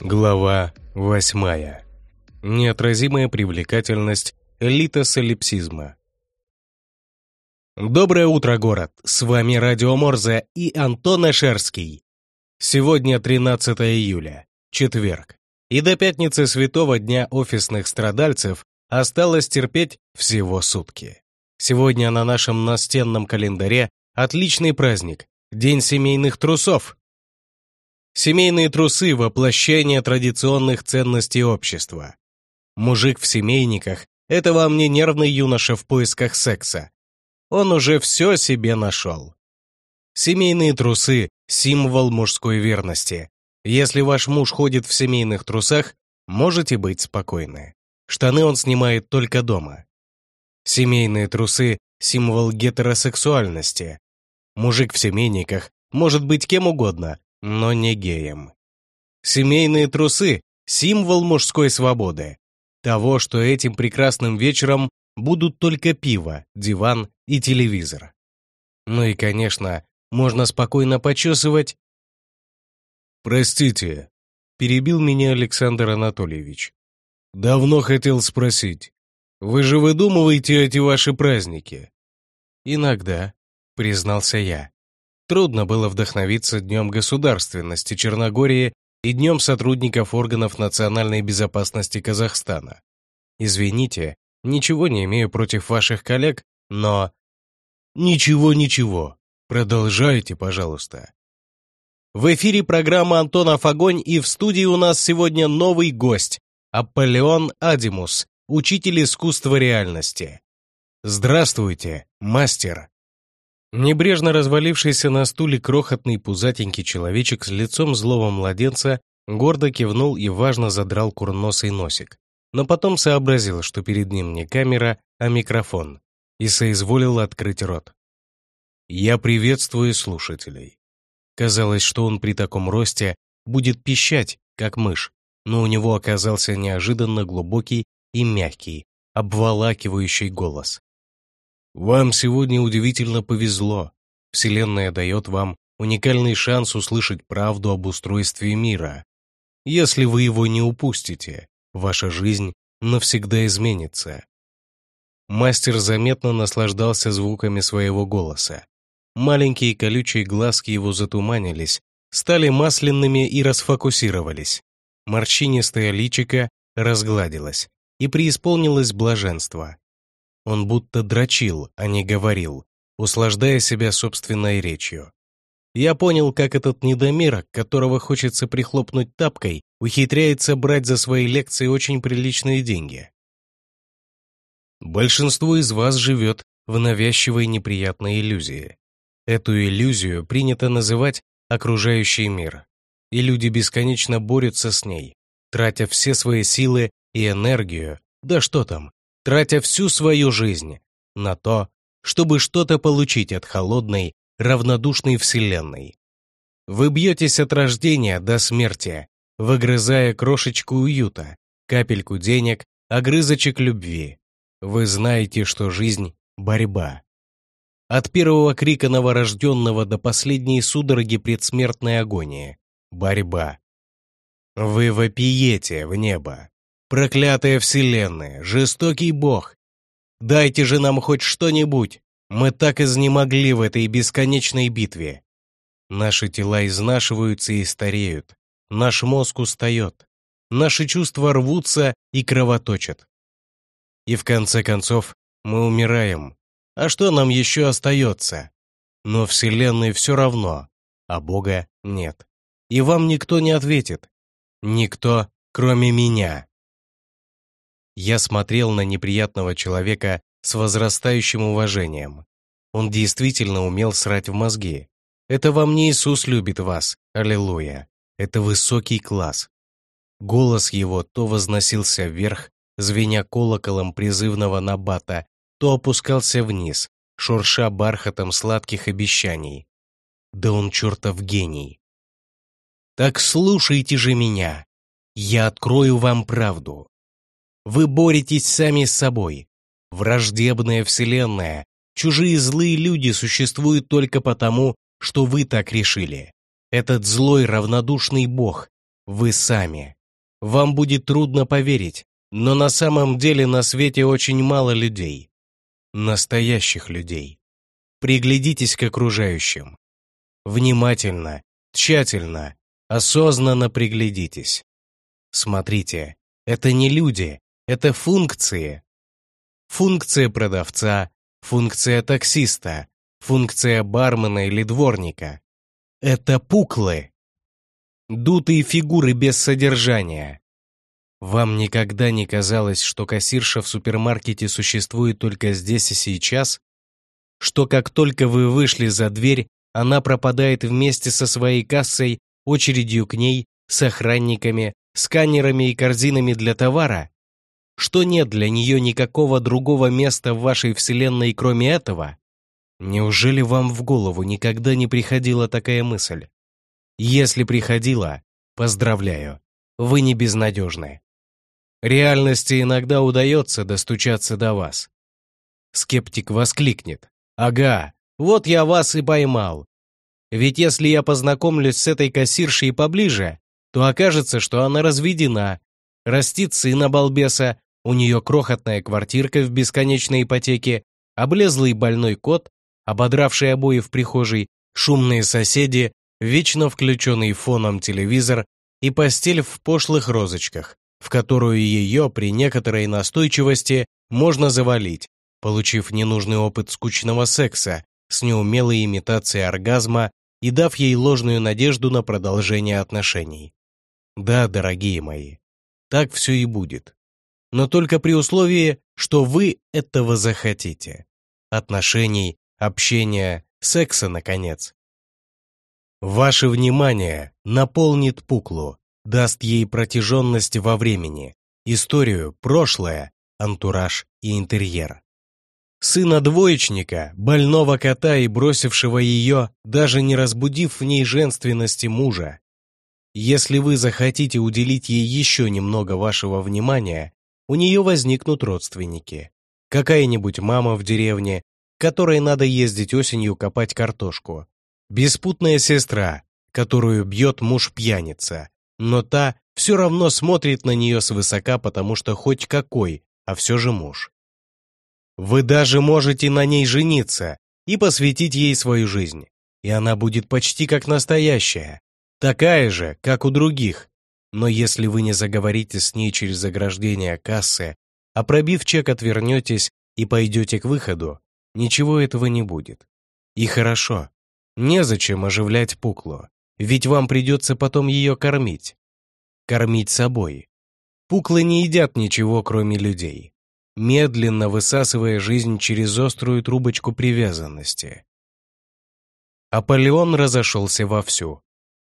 Глава восьмая. Неотразимая привлекательность элита-солипсизма. Доброе утро, город! С вами Радио Морзе и Антон Эшерский. Сегодня 13 июля, четверг. И до пятницы Святого Дня офисных страдальцев осталось терпеть всего сутки. Сегодня на нашем настенном календаре отличный праздник – День семейных трусов. Семейные трусы – воплощение традиционных ценностей общества. Мужик в семейниках – это вам не нервный юноша в поисках секса. Он уже все себе нашел. Семейные трусы – символ мужской верности. Если ваш муж ходит в семейных трусах, можете быть спокойны. Штаны он снимает только дома. Семейные трусы – символ гетеросексуальности. Мужик в семейниках может быть кем угодно, но не геем. Семейные трусы – символ мужской свободы. Того, что этим прекрасным вечером будут только пиво, диван и телевизор. Ну и, конечно, можно спокойно почесывать... «Простите», — перебил меня Александр Анатольевич. «Давно хотел спросить, вы же выдумываете эти ваши праздники?» «Иногда», — признался я. Трудно было вдохновиться Днем государственности Черногории и Днем сотрудников органов национальной безопасности Казахстана. Извините, ничего не имею против ваших коллег, но... Ничего, ничего. Продолжайте, пожалуйста. В эфире программа «Антонов огонь» и в студии у нас сегодня новый гость – Аполеон Адимус, учитель искусства реальности. Здравствуйте, мастер. Небрежно развалившийся на стуле крохотный пузатенький человечек с лицом злого младенца гордо кивнул и важно задрал курносый носик, но потом сообразил, что перед ним не камера, а микрофон, и соизволил открыть рот. «Я приветствую слушателей». Казалось, что он при таком росте будет пищать, как мышь, но у него оказался неожиданно глубокий и мягкий, обволакивающий голос. «Вам сегодня удивительно повезло. Вселенная дает вам уникальный шанс услышать правду об устройстве мира. Если вы его не упустите, ваша жизнь навсегда изменится». Мастер заметно наслаждался звуками своего голоса. Маленькие колючие глазки его затуманились, стали масляными и расфокусировались. Морщинистое личико разгладилось и преисполнилось блаженства. Он будто дрочил, а не говорил, услаждая себя собственной речью. Я понял, как этот недомерок, которого хочется прихлопнуть тапкой, ухитряется брать за свои лекции очень приличные деньги. Большинство из вас живет в навязчивой неприятной иллюзии. Эту иллюзию принято называть окружающий мир, и люди бесконечно борются с ней, тратя все свои силы и энергию, да что там, тратя всю свою жизнь на то, чтобы что-то получить от холодной, равнодушной вселенной. Вы бьетесь от рождения до смерти, выгрызая крошечку уюта, капельку денег, огрызочек любви. Вы знаете, что жизнь — борьба. От первого крика новорожденного до последней судороги предсмертной агонии — борьба. Вы вопиете в небо, Проклятая вселенная, жестокий бог. Дайте же нам хоть что-нибудь. Мы так изнемогли в этой бесконечной битве. Наши тела изнашиваются и стареют. Наш мозг устает. Наши чувства рвутся и кровоточат. И в конце концов мы умираем. А что нам еще остается? Но Вселенной все равно, а Бога нет. И вам никто не ответит. Никто, кроме меня. Я смотрел на неприятного человека с возрастающим уважением. Он действительно умел срать в мозги. Это вам не Иисус любит вас, аллилуйя. Это высокий класс. Голос его то возносился вверх, звеня колоколом призывного набата, то опускался вниз, шурша бархатом сладких обещаний. Да он чертов гений. Так слушайте же меня. Я открою вам правду. Вы боретесь сами с собой. Враждебная вселенная, чужие злые люди существуют только потому, что вы так решили. Этот злой равнодушный бог, вы сами. Вам будет трудно поверить, но на самом деле на свете очень мало людей. Настоящих людей. Приглядитесь к окружающим. Внимательно, тщательно, осознанно приглядитесь. Смотрите, это не люди, это функции. Функция продавца, функция таксиста, функция бармена или дворника. Это пуклы. Дутые фигуры без содержания. Вам никогда не казалось, что кассирша в супермаркете существует только здесь и сейчас? Что как только вы вышли за дверь, она пропадает вместе со своей кассой, очередью к ней, с охранниками, сканерами и корзинами для товара? Что нет для нее никакого другого места в вашей вселенной, кроме этого? Неужели вам в голову никогда не приходила такая мысль? Если приходила, поздравляю, вы не безнадежны. Реальности иногда удается достучаться до вас. Скептик воскликнет. «Ага, вот я вас и поймал. Ведь если я познакомлюсь с этой кассиршей поближе, то окажется, что она разведена, растит сына балбеса, у нее крохотная квартирка в бесконечной ипотеке, облезлый больной кот, ободравший обои в прихожей, шумные соседи, вечно включенный фоном телевизор и постель в пошлых розочках, в которую ее при некоторой настойчивости можно завалить, получив ненужный опыт скучного секса с неумелой имитацией оргазма и дав ей ложную надежду на продолжение отношений. Да, дорогие мои, так все и будет. Но только при условии, что вы этого захотите. Отношений, общения, секса, наконец. Ваше внимание наполнит Пуклу, даст ей протяженность во времени, историю, прошлое, антураж и интерьер. Сына двоечника, больного кота и бросившего ее, даже не разбудив в ней женственности мужа. Если вы захотите уделить ей еще немного вашего внимания, у нее возникнут родственники. Какая-нибудь мама в деревне, которой надо ездить осенью копать картошку. Беспутная сестра, которую бьет муж-пьяница, но та все равно смотрит на нее свысока, потому что хоть какой, а все же муж. Вы даже можете на ней жениться и посвятить ей свою жизнь, и она будет почти как настоящая, такая же, как у других. Но если вы не заговорите с ней через ограждение кассы, а пробив чек отвернетесь и пойдете к выходу, ничего этого не будет. И хорошо, незачем оживлять пукло. Ведь вам придется потом ее кормить. Кормить собой. Пуклы не едят ничего, кроме людей, медленно высасывая жизнь через острую трубочку привязанности. Аполеон разошелся вовсю.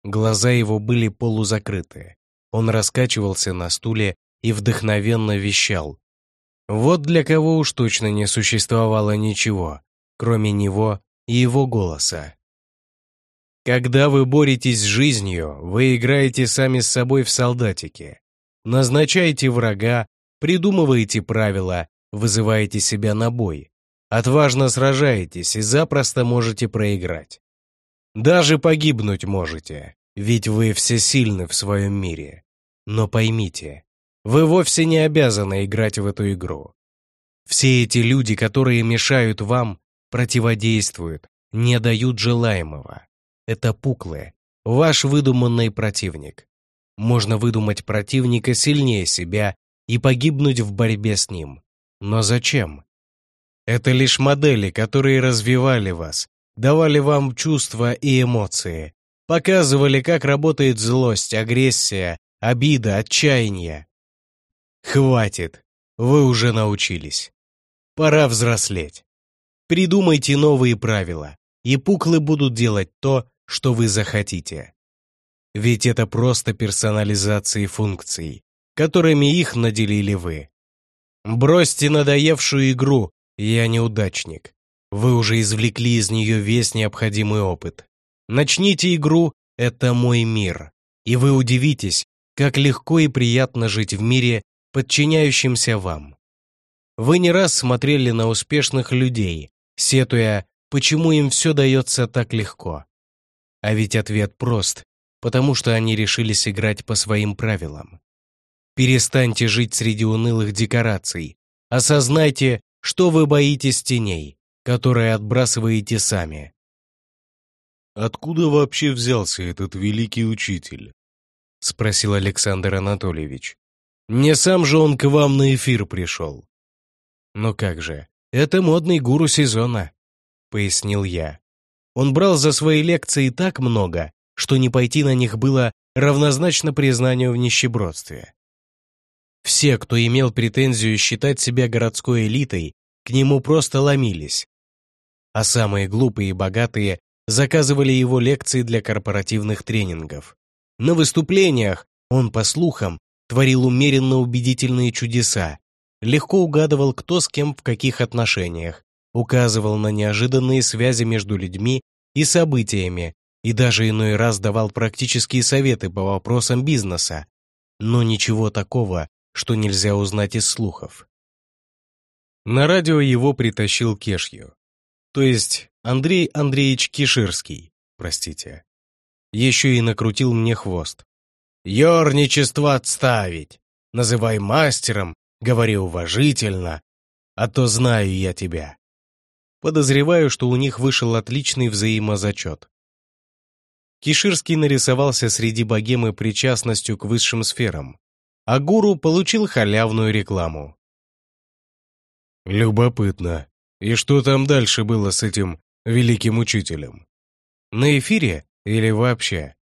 Глаза его были полузакрыты. Он раскачивался на стуле и вдохновенно вещал. Вот для кого уж точно не существовало ничего, кроме него и его голоса. Когда вы боретесь с жизнью, вы играете сами с собой в солдатики. Назначаете врага, придумываете правила, вызываете себя на бой. Отважно сражаетесь и запросто можете проиграть. Даже погибнуть можете, ведь вы всесильны в своем мире. Но поймите, вы вовсе не обязаны играть в эту игру. Все эти люди, которые мешают вам, противодействуют, не дают желаемого это пуклы, ваш выдуманный противник. Можно выдумать противника сильнее себя и погибнуть в борьбе с ним. Но зачем? Это лишь модели, которые развивали вас, давали вам чувства и эмоции, показывали, как работает злость, агрессия, обида, отчаяние. Хватит, вы уже научились. Пора взрослеть. Придумайте новые правила, и пуклы будут делать то, что вы захотите. Ведь это просто персонализации функций, которыми их наделили вы. Бросьте надоевшую игру «Я неудачник». Вы уже извлекли из нее весь необходимый опыт. Начните игру «Это мой мир», и вы удивитесь, как легко и приятно жить в мире, подчиняющемся вам. Вы не раз смотрели на успешных людей, сетуя, почему им все дается так легко. А ведь ответ прост. потому что они решились играть по своим правилам. Перестаньте жить среди унылых декораций. Осознайте, что вы боитесь теней, которые отбрасываете сами. «Откуда вообще взялся этот великий учитель?» — спросил Александр Анатольевич. «Не сам же он к вам на эфир пришел». «Ну как же, это модный гуру сезона», — пояснил я. Он брал за свои лекции так много, что не пойти на них было равнозначно признанию в нищебродстве. Все, кто имел претензию считать себя городской элитой, к нему просто ломились. А самые глупые и богатые заказывали его лекции для корпоративных тренингов. На выступлениях он, по слухам, творил умеренно убедительные чудеса, легко угадывал, кто с кем в каких отношениях, указывал на неожиданные связи между людьми и событиями и даже иной раз давал практические советы по вопросам бизнеса, но ничего такого, что нельзя узнать из слухов. На радио его притащил Кешью, то есть Андрей Андреевич Киширский, простите. Еще и накрутил мне хвост. «Ёрничество отставить! Называй мастером, говори уважительно, а то знаю я тебя». Подозреваю, что у них вышел отличный взаимозачет. Киширский нарисовался среди богемы причастностью к высшим сферам, а гуру получил халявную рекламу. Любопытно. И что там дальше было с этим великим учителем? На эфире или вообще?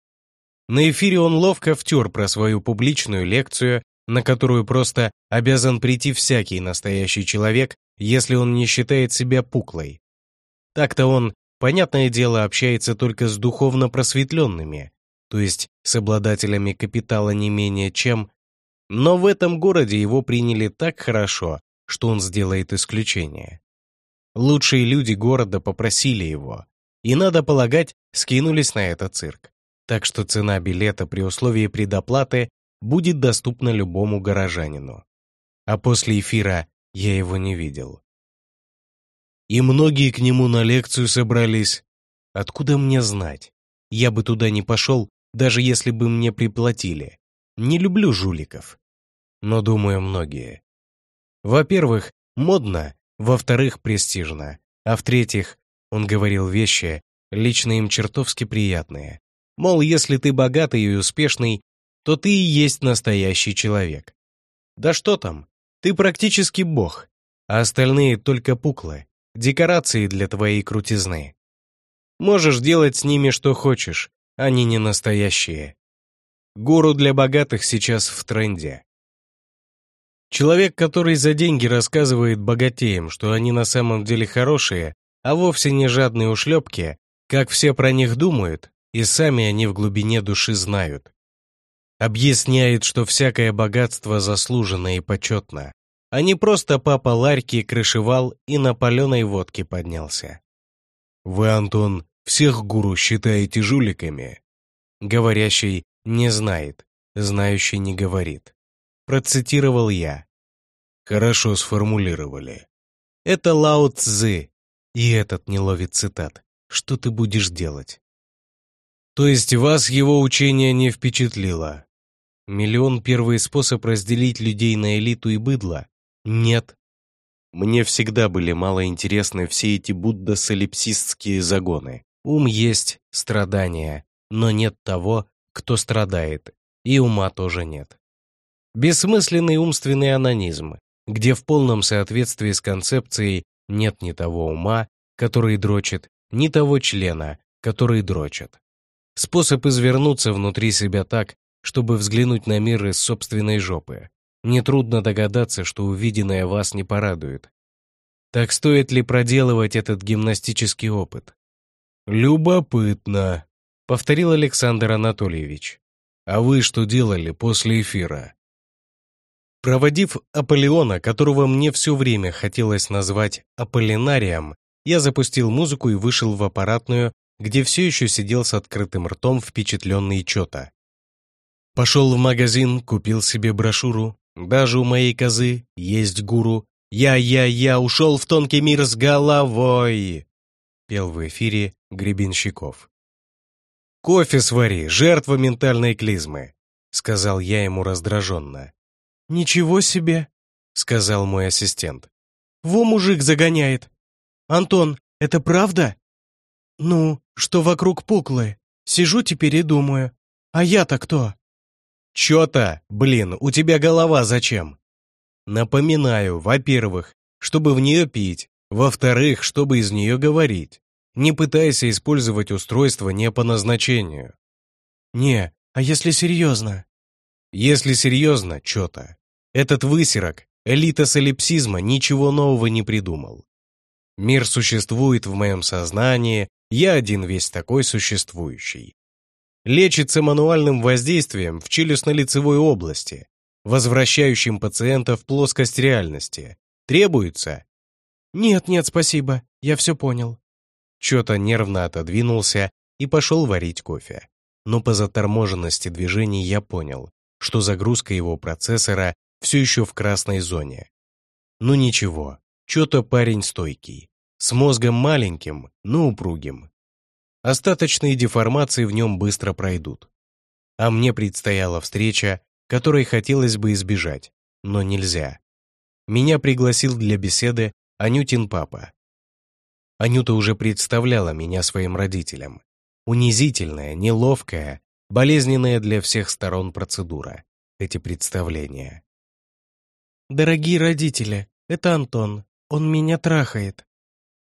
На эфире он ловко втер про свою публичную лекцию, на которую просто обязан прийти всякий настоящий человек, если он не считает себя пуклой. Так-то он понятное дело, общается только с духовно просветленными, то есть с обладателями капитала не менее чем, но в этом городе его приняли так хорошо, что он сделает исключение. Лучшие люди города попросили его, и, надо полагать, скинулись на этот цирк. Так что цена билета при условии предоплаты будет доступна любому горожанину. А после эфира я его не видел. И многие к нему на лекцию собрались. Откуда мне знать? Я бы туда не пошел, даже если бы мне приплатили. Не люблю жуликов. Но, думаю, многие. Во-первых, модно, во-вторых, престижно, а в-третьих, он говорил вещи, лично им чертовски приятные. Мол, если ты богатый и успешный, то ты и есть настоящий человек. Да что там, ты практически бог, а остальные только пуклы декорации для твоей крутизны. Можешь делать с ними что хочешь, они не настоящие. Гуру для богатых сейчас в тренде. Человек, который за деньги рассказывает богатеям, что они на самом деле хорошие, а вовсе не жадные ушлепки, как все про них думают, и сами они в глубине души знают. Объясняет, что всякое богатство заслужено и почетно, а не просто папа Ларьки крышевал и на паленой водке поднялся. «Вы, Антон, всех гуру считаете жуликами?» Говорящий не знает, знающий не говорит. Процитировал я. Хорошо сформулировали. Это Лао Цзы, и этот не ловит цитат. Что ты будешь делать? То есть вас его учение не впечатлило? Миллион первый способ разделить людей на элиту и быдло, нет. Мне всегда были мало интересны все эти буддо-солипсистские загоны. Ум есть страдания, но нет того, кто страдает, и ума тоже нет. Бессмысленный умственный анонизм, где в полном соответствии с концепцией нет ни того ума, который дрочит, ни того члена, который дрочит. Способ извернуться внутри себя так, чтобы взглянуть на мир из собственной жопы, Нетрудно догадаться, что увиденное вас не порадует. Так стоит ли проделывать этот гимнастический опыт? «Любопытно», — повторил Александр Анатольевич. «А вы что делали после эфира?» Проводив Аполеона, которого мне все время хотелось назвать Аполлинарием, я запустил музыку и вышел в аппаратную, где все еще сидел с открытым ртом впечатленный Чота. Пошел в магазин, купил себе брошюру, даже у моей козы есть гуру. Я-я-я ушел в тонкий мир с головой!» Пел в эфире Гребенщиков. «Кофе свари, жертва ментальной клизмы», — сказал я ему раздраженно. «Ничего себе», — сказал мой ассистент. «Во мужик загоняет. Антон, это правда?» «Ну, что вокруг пуклы. Сижу теперь и думаю. А я-то кто?» «Чё-то, блин, у тебя голова зачем?» «Напоминаю, во-первых, чтобы в нее пить, во-вторых, чтобы из нее говорить. Не пытайся использовать устройство не по назначению». «Не, а если серьезно?» «Если серьезно, чё-то. Этот высерок, элита солипсизма, ничего нового не придумал. Мир существует в моем сознании, я один весь такой существующий. Лечится мануальным воздействием в челюстно-лицевой области, возвращающим пациента в плоскость реальности. Требуется? Нет, нет, спасибо, я все понял. Чё-то нервно отодвинулся и пошел варить кофе. Но по заторможенности движений я понял, что загрузка его процессора все еще в красной зоне. Ну ничего, чё-то парень стойкий. С мозгом маленьким, но упругим. Остаточные деформации в нем быстро пройдут. А мне предстояла встреча, которой хотелось бы избежать, но нельзя. Меня пригласил для беседы Анютин папа. Анюта уже представляла меня своим родителям. Унизительная, неловкая, болезненная для всех сторон процедура. Эти представления. «Дорогие родители, это Антон. Он меня трахает».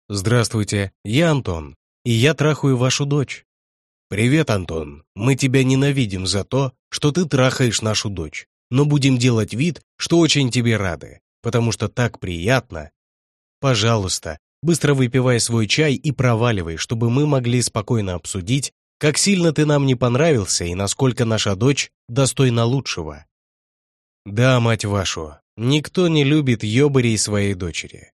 «Здравствуйте, я Антон, и я трахаю вашу дочь». «Привет, Антон. Мы тебя ненавидим за то, что ты трахаешь нашу дочь, но будем делать вид, что очень тебе рады, потому что так приятно. Пожалуйста, быстро выпивай свой чай и проваливай, чтобы мы могли спокойно обсудить, как сильно ты нам не понравился и насколько наша дочь достойна лучшего». «Да, мать вашу, никто не любит ёбарей своей дочери.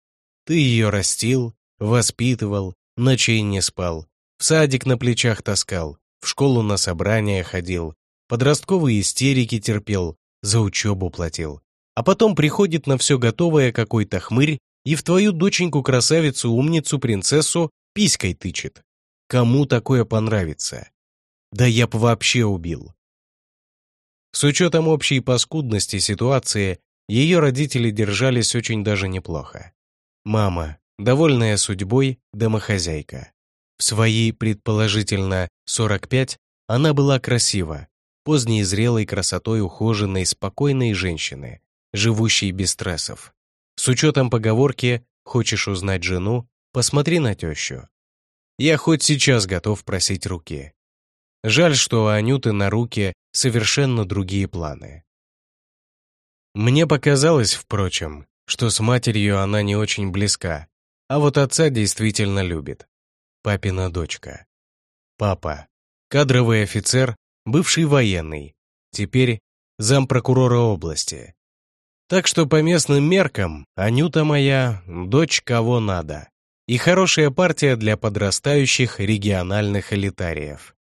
Ты ее растил, Воспитывал, ночей не спал, в садик на плечах таскал, в школу на собрания ходил, подростковые истерики терпел, за учебу платил. А потом приходит на все готовое какой-то хмырь и в твою доченьку-красавицу, умницу, принцессу писькой тычет. Кому такое понравится? Да я б вообще убил. С учетом общей паскудности ситуации, ее родители держались очень даже неплохо. Мама, довольная судьбой домохозяйка. В свои, предположительно, 45 она была красива, поздней зрелой красотой ухоженной, спокойной женщины, живущей без стрессов. С учетом поговорки «хочешь узнать жену, посмотри на тещу». Я хоть сейчас готов просить руки. Жаль, что у Анюты на руки совершенно другие планы. Мне показалось, впрочем, что с матерью она не очень близка, а вот отца действительно любит. Папина дочка. Папа. Кадровый офицер, бывший военный. Теперь зампрокурора области. Так что по местным меркам Анюта моя дочь кого надо. И хорошая партия для подрастающих региональных элитариев.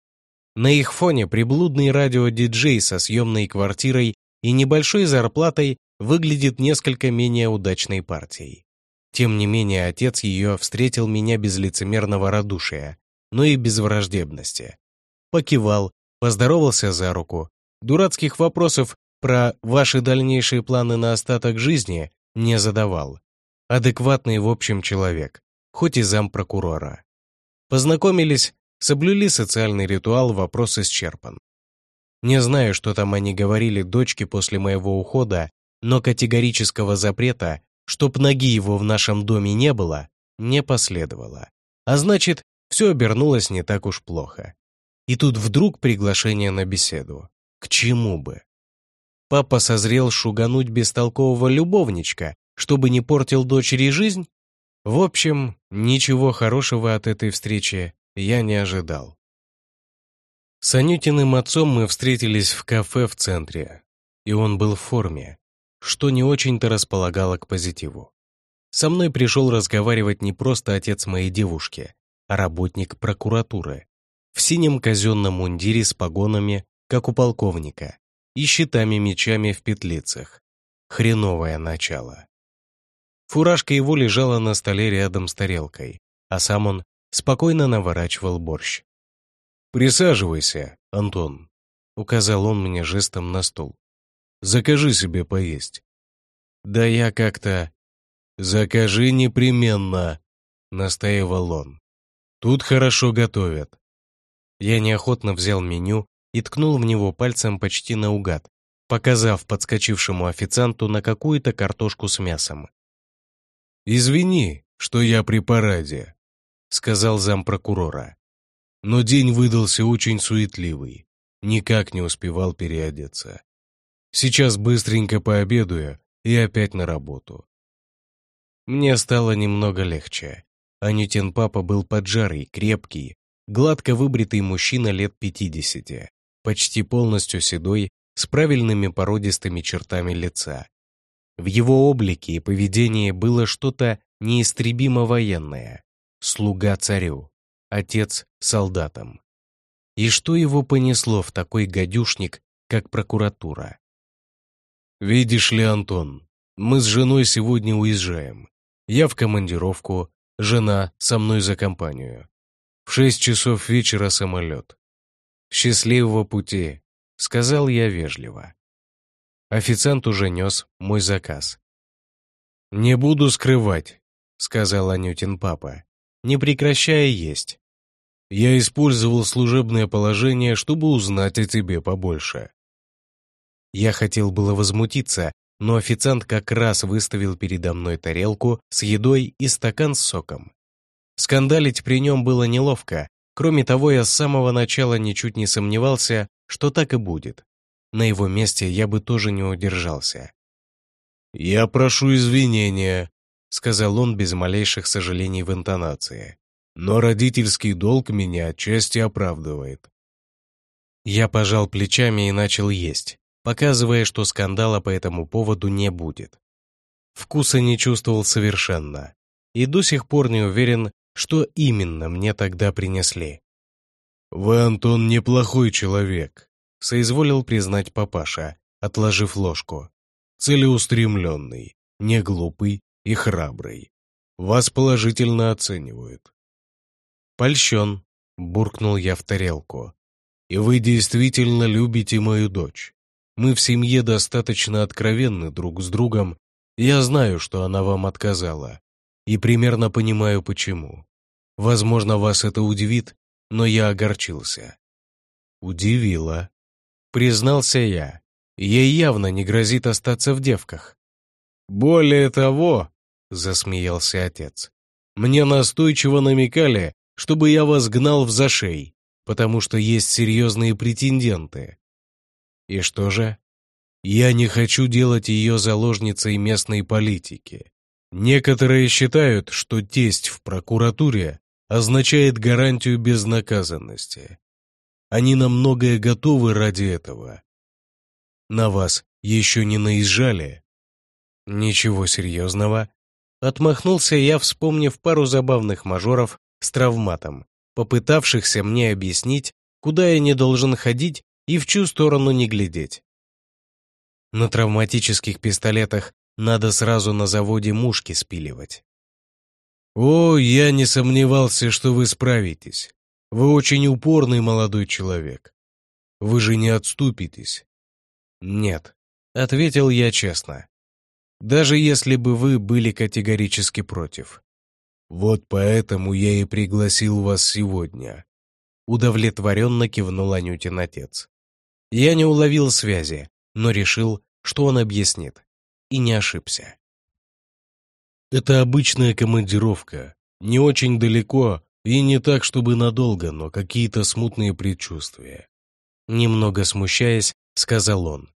На их фоне приблудный радиодиджей со съемной квартирой и небольшой зарплатой выглядит несколько менее удачной партией. Тем не менее, отец ее встретил меня без лицемерного радушия, но и без враждебности. Покивал, поздоровался за руку. Дурацких вопросов про ваши дальнейшие планы на остаток жизни не задавал. Адекватный в общем человек, хоть и зампрокурора. Познакомились, соблюли социальный ритуал, вопрос исчерпан. Не знаю, что там они говорили дочке после моего ухода, но категорического запрета чтоб ноги его в нашем доме не было, не последовало. А значит, все обернулось не так уж плохо. И тут вдруг приглашение на беседу. К чему бы? Папа созрел шугануть бестолкового любовничка, чтобы не портил дочери жизнь? В общем, ничего хорошего от этой встречи я не ожидал. С Анютиным отцом мы встретились в кафе в центре, и он был в форме, что не очень-то располагало к позитиву. Со мной пришел разговаривать не просто отец моей девушки, а работник прокуратуры. В синем казенном мундире с погонами, как у полковника, и щитами-мечами в петлицах. Хреновое начало. Фуражка его лежала на столе рядом с тарелкой, а сам он спокойно наворачивал борщ. «Присаживайся, Антон», — указал он мне жестом на стол. «Закажи себе поесть». «Да я как-то...» «Закажи непременно», — настаивал он. «Тут хорошо готовят». Я неохотно взял меню и ткнул в него пальцем почти наугад, показав подскочившему официанту на какую-то картошку с мясом. «Извини, что я при параде», — сказал зампрокурора. Но день выдался очень суетливый, никак не успевал переодеться. Сейчас быстренько пообедаю и опять на работу. Мне стало немного легче. Анютин папа был поджарый, крепкий, гладко выбритый мужчина лет пятидесяти, почти полностью седой, с правильными породистыми чертами лица. В его облике и поведении было что-то неистребимо военное. Слуга царю, отец солдатам. И что его понесло в такой гадюшник, как прокуратура? «Видишь ли, Антон, мы с женой сегодня уезжаем. Я в командировку, жена со мной за компанию. В шесть часов вечера самолет. Счастливого пути, сказал я вежливо. Официант уже нес мой заказ. «Не буду скрывать», — сказал Анютин папа, не прекращая есть. «Я использовал служебное положение, чтобы узнать о тебе побольше». Я хотел было возмутиться, но официант как раз выставил передо мной тарелку с едой и стакан с соком. Скандалить при нем было неловко, кроме того, я с самого начала ничуть не сомневался, что так и будет. На его месте я бы тоже не удержался. «Я прошу извинения», — сказал он без малейших сожалений в интонации. «Но родительский долг меня отчасти оправдывает». Я пожал плечами и начал есть, показывая, что скандала по этому поводу не будет. Вкуса не чувствовал совершенно, и до сих пор не уверен, что именно мне тогда принесли. «Вы, Антон, неплохой человек», — соизволил признать папаша, отложив ложку. «Целеустремленный, не глупый и храбрый. Вас положительно оценивают». «Польщен», — буркнул я в тарелку. «И вы действительно любите мою дочь. Мы в семье достаточно откровенны друг с другом. Я знаю, что она вам отказала, и примерно понимаю, почему. Возможно, вас это удивит, но я огорчился. Удивило. Признался я. Ей явно не грозит остаться в девках. Более того, засмеялся отец, мне настойчиво намекали, чтобы я вас гнал в зашей, потому что есть серьезные претенденты. И что же? Я не хочу делать ее заложницей местной политики. Некоторые считают, что тесть в прокуратуре означает гарантию безнаказанности. Они на многое готовы ради этого. На вас еще не наезжали? Ничего серьезного. Отмахнулся я, вспомнив пару забавных мажоров с травматом, попытавшихся мне объяснить, куда я не должен ходить и в чью сторону не глядеть. На травматических пистолетах надо сразу на заводе мушки спиливать. «О, я не сомневался, что вы справитесь. Вы очень упорный молодой человек. Вы же не отступитесь». «Нет», — ответил я честно. «Даже если бы вы были категорически против». «Вот поэтому я и пригласил вас сегодня», — удовлетворенно кивнул Анютин отец. Я не уловил связи, но решил, что он объяснит. И не ошибся. Это обычная командировка, не очень далеко и не так, чтобы надолго, но какие-то смутные предчувствия. Немного смущаясь, сказал он.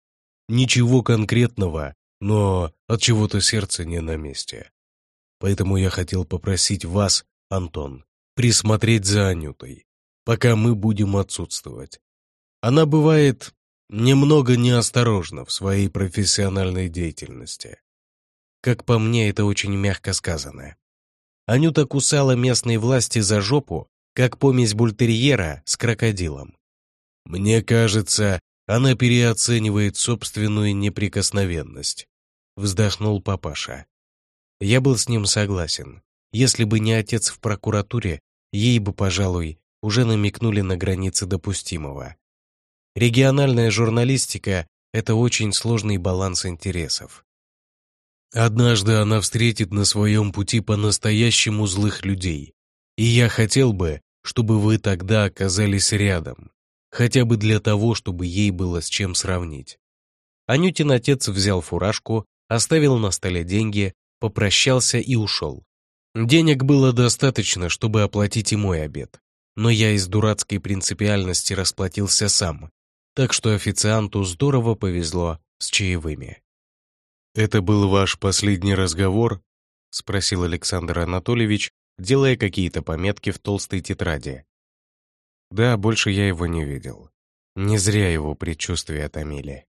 Ничего конкретного, но от чего-то сердце не на месте. Поэтому я хотел попросить вас, Антон, присмотреть за Анютой, пока мы будем отсутствовать. Она бывает немного неосторожна в своей профессиональной деятельности. Как по мне, это очень мягко сказано. Анюта кусала местные власти за жопу, как помесь бультерьера с крокодилом. Мне кажется, она переоценивает собственную неприкосновенность. Вздохнул папаша. Я был с ним согласен. Если бы не отец в прокуратуре, ей бы, пожалуй, уже намекнули на границы допустимого. Региональная журналистика — это очень сложный баланс интересов. Однажды она встретит на своем пути по-настоящему злых людей, и я хотел бы, чтобы вы тогда оказались рядом, хотя бы для того, чтобы ей было с чем сравнить. Анютин отец взял фуражку, оставил на столе деньги, попрощался и ушел. Денег было достаточно, чтобы оплатить и мой обед, но я из дурацкой принципиальности расплатился сам, так что официанту здорово повезло с чаевыми. «Это был ваш последний разговор?» — спросил Александр Анатольевич, делая какие-то пометки в толстой тетради. Да, больше я его не видел. Не зря его предчувствия томили.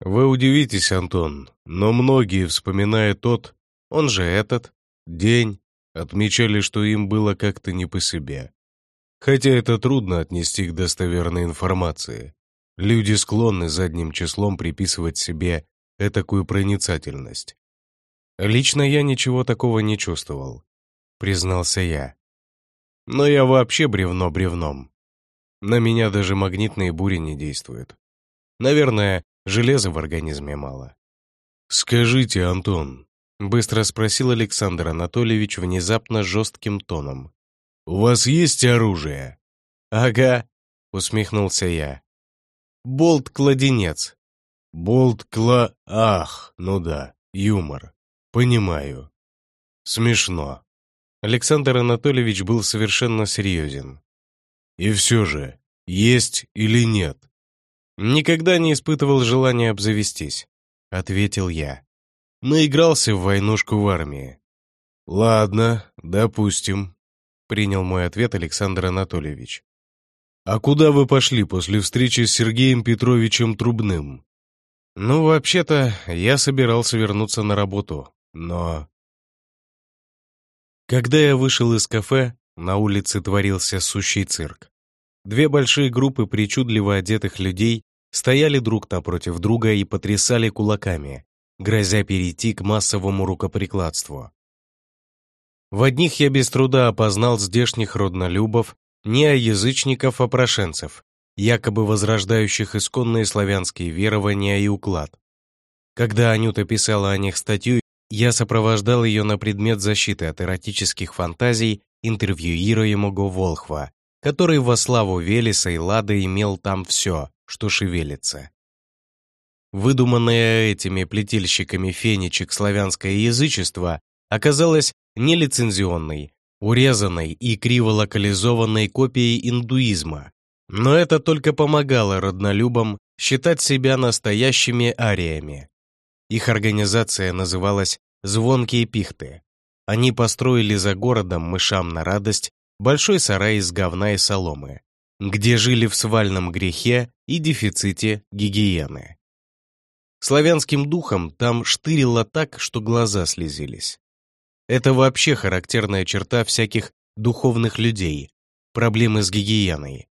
Вы удивитесь, Антон, но многие, вспоминая тот, он же этот, день, отмечали, что им было как-то не по себе. Хотя это трудно отнести к достоверной информации. Люди склонны задним числом приписывать себе этакую проницательность. Лично я ничего такого не чувствовал, признался я. Но я вообще бревно бревном. На меня даже магнитные бури не действуют. Наверное, железа в организме мало. «Скажите, Антон», — быстро спросил Александр Анатольевич внезапно жестким тоном. «У вас есть оружие?» «Ага», — усмехнулся я. «Болт-кладенец». «Болт-кла... Ах, ну да, юмор. Понимаю. Смешно». Александр Анатольевич был совершенно серьезен. «И все же, есть или нет?» «Никогда не испытывал желания обзавестись», — ответил я. «Наигрался в войнушку в армии». «Ладно, допустим», — принял мой ответ Александр Анатольевич. «А куда вы пошли после встречи с Сергеем Петровичем Трубным?» «Ну, вообще-то, я собирался вернуться на работу, но...» Когда я вышел из кафе, на улице творился сущий цирк. Две большие группы причудливо одетых людей стояли друг напротив друга и потрясали кулаками, грозя перейти к массовому рукоприкладству. В одних я без труда опознал здешних роднолюбов, не а якобы возрождающих исконные славянские верования и уклад. Когда Анюта писала о них статью, я сопровождал ее на предмет защиты от эротических фантазий интервьюируемого Волхва, который во славу Велеса и Лады имел там все, что шевелится. Выдуманное этими плетельщиками фенечек славянское язычество оказалось нелицензионной, урезанной и криво локализованной копией индуизма, но это только помогало роднолюбам считать себя настоящими ариями. Их организация называлась «Звонкие пихты». Они построили за городом мышам на радость большой сарай из говна и соломы, где жили в свальном грехе и дефиците гигиены. Славянским духом там штырило так, что глаза слезились. Это вообще характерная черта всяких духовных людей, проблемы с гигиеной.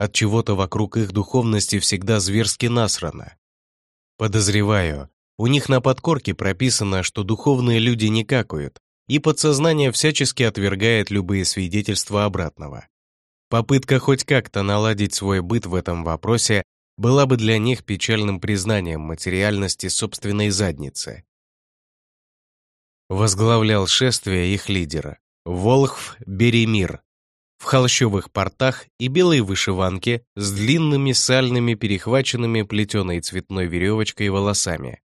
От чего-то вокруг их духовности всегда зверски насрано. Подозреваю, у них на подкорке прописано, что духовные люди не какают, и подсознание всячески отвергает любые свидетельства обратного. Попытка хоть как-то наладить свой быт в этом вопросе была бы для них печальным признанием материальности собственной задницы. Возглавлял шествие их лидера, Волхв Беремир, в холщовых портах и белой вышиванке с длинными сальными перехваченными плетеной цветной веревочкой волосами.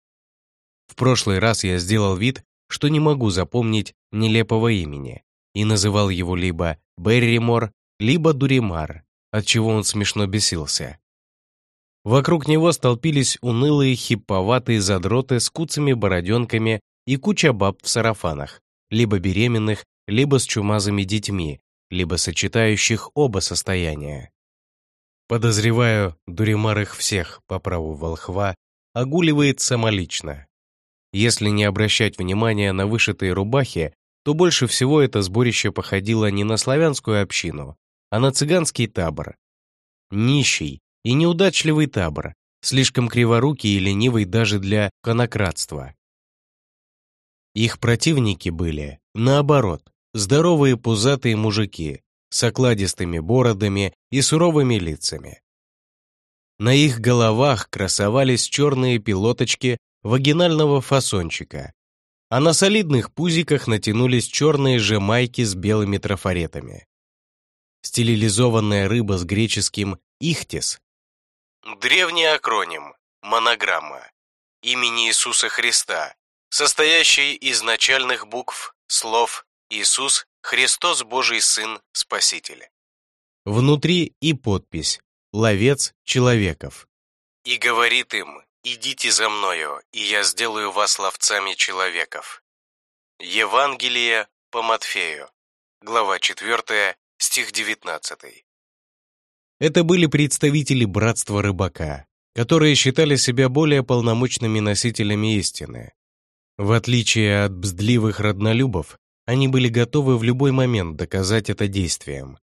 В прошлый раз я сделал вид, что не могу запомнить нелепого имени, и называл его либо Берримор, либо Дуримар, отчего он смешно бесился. Вокруг него столпились унылые хипповатые задроты с куцами бороденками и куча баб в сарафанах, либо беременных, либо с чумазыми детьми, либо сочетающих оба состояния. Подозреваю, Дуримар их всех, по праву волхва, огуливает самолично. Если не обращать внимания на вышитые рубахи, то больше всего это сборище походило не на славянскую общину, а на цыганский табор. Нищий и неудачливый табор, слишком криворукий и ленивый даже для конократства. Их противники были, наоборот, здоровые пузатые мужики, с окладистыми бородами и суровыми лицами. На их головах красовались черные пилоточки вагинального фасончика, а на солидных пузиках натянулись черные же майки с белыми трафаретами. Стилилизованная рыба с греческим «ихтис». Древний акроним, монограмма, имени Иисуса Христа, состоящий из начальных букв слов «Иисус, Христос Божий Сын, Спаситель». Внутри и подпись «Ловец человеков». И говорит им, «Идите за мною, и я сделаю вас ловцами человеков». Евангелие по Матфею, глава 4, стих 19. Это были представители братства рыбака, которые считали себя более полномочными носителями истины. В отличие от бздливых роднолюбов, они были готовы в любой момент доказать это действием.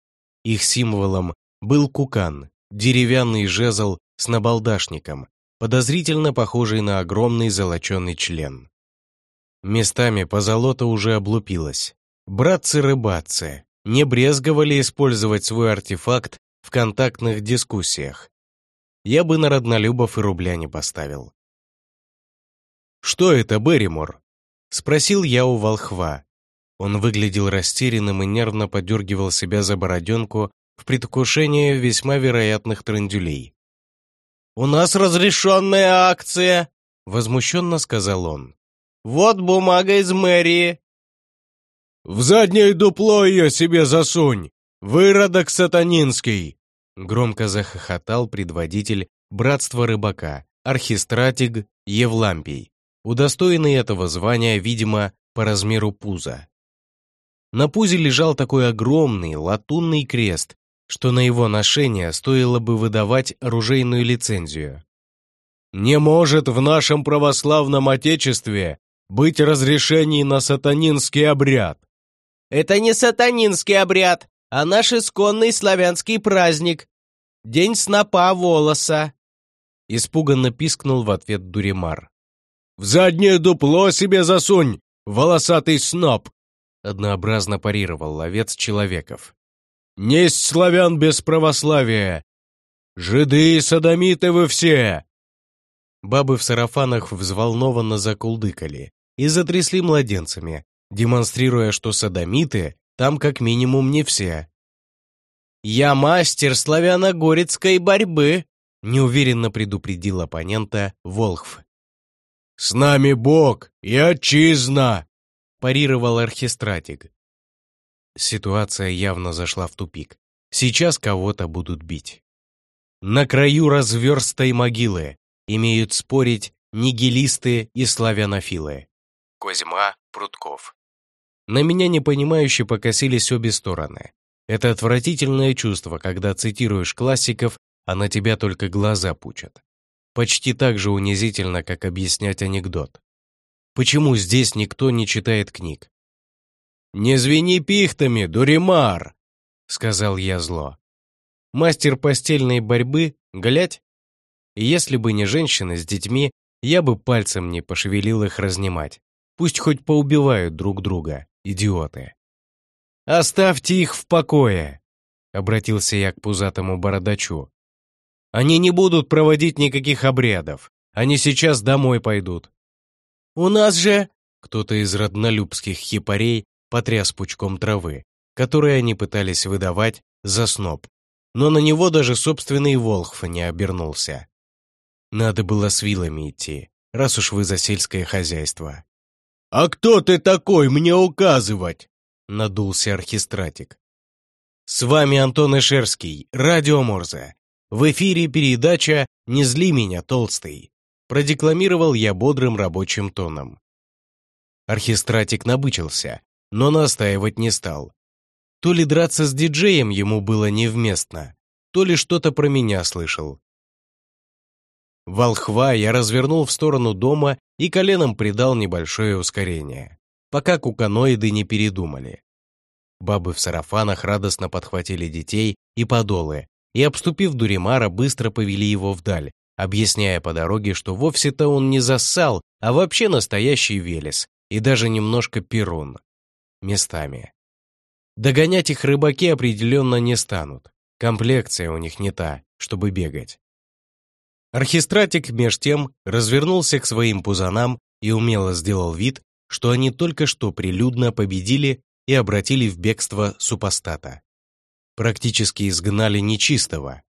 Их символом был кукан, деревянный жезл с набалдашником, подозрительно похожий на огромный золоченый член. Местами позолота уже облупилась. Братцы-рыбатцы не брезговали использовать свой артефакт в контактных дискуссиях. Я бы на роднолюбов и рубля не поставил. «Что это, Берримор?» — спросил я у волхва. Он выглядел растерянным и нервно подергивал себя за бороденку в предвкушении весьма вероятных трендюлей. «У нас разрешенная акция!» — возмущенно сказал он. «Вот бумага из мэрии!» «В заднее дупло ее себе засунь! Выродок сатанинский!» Громко захохотал предводитель братства рыбака, архистратиг Евлампий, удостоенный этого звания, видимо, по размеру пуза. На пузе лежал такой огромный латунный крест что на его ношение стоило бы выдавать оружейную лицензию. «Не может в нашем православном Отечестве быть разрешений на сатанинский обряд!» «Это не сатанинский обряд, а наш исконный славянский праздник. День снопа волоса!» Испуганно пискнул в ответ Дуримар. «В заднее дупло себе засунь, волосатый сноп!» Однообразно парировал ловец человеков. Несть славян без православия! Жиды и садомиты вы все!» Бабы в сарафанах взволнованно закулдыкали и затрясли младенцами, демонстрируя, что садомиты там как минимум не все. «Я мастер славяно-горецкой борьбы», — неуверенно предупредил оппонента Волхв. «С нами Бог и отчизна!» — парировал архистратик. Ситуация явно зашла в тупик. Сейчас кого-то будут бить. На краю разверстой могилы имеют спорить нигилисты и славянофилы. Козьма Прутков. На меня непонимающе покосились обе стороны. Это отвратительное чувство, когда цитируешь классиков, а на тебя только глаза пучат. Почти так же унизительно, как объяснять анекдот. Почему здесь никто не читает книг? «Не звени пихтами, дуримар!» — сказал я зло. Мастер постельной борьбы, глядь. если бы не женщины с детьми, я бы пальцем не пошевелил их разнимать. Пусть хоть поубивают друг друга, идиоты. «Оставьте их в покое!» — обратился я к пузатому бородачу. «Они не будут проводить никаких обрядов. Они сейчас домой пойдут». «У нас же...» Кто-то из роднолюбских хипарей потряс пучком травы, который они пытались выдавать за сноб, но на него даже собственный Волхв не обернулся. Надо было с вилами идти, раз уж вы за сельское хозяйство. «А кто ты такой мне указывать?» — надулся архистратик. «С вами Антон Ишерский, Радио Морзе. В эфире передача «Не зли меня, толстый», — продекламировал я бодрым рабочим тоном. Архистратик набычился, но настаивать не стал. То ли драться с диджеем ему было невместно, то ли что-то про меня слышал. Волхва я развернул в сторону дома и коленом придал небольшое ускорение, пока куканоиды не передумали. Бабы в сарафанах радостно подхватили детей и подолы, и, обступив Дуримара, быстро повели его вдаль, объясняя по дороге, что вовсе-то он не зассал, а вообще настоящий Велес, и даже немножко Перун местами. Догонять их рыбаки определенно не станут. Комплекция у них не та, чтобы бегать. Архистратик, меж тем, развернулся к своим пузанам и умело сделал вид, что они только что прилюдно победили и обратили в бегство супостата. Практически изгнали нечистого.